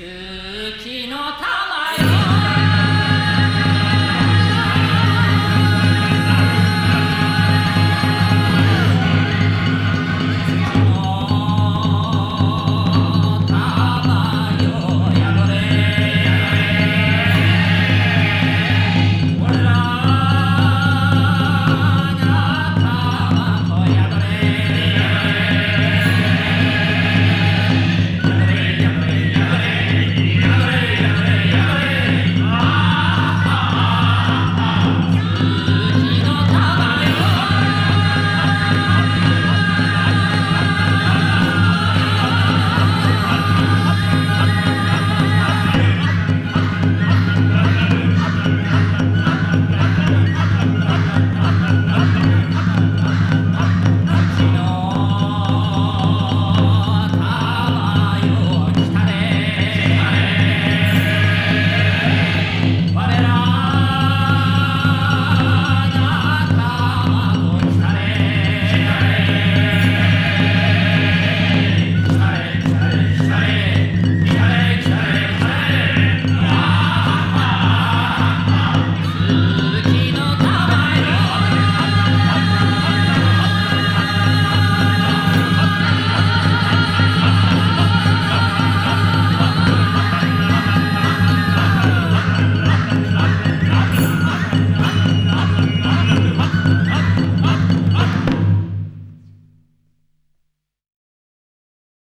月のた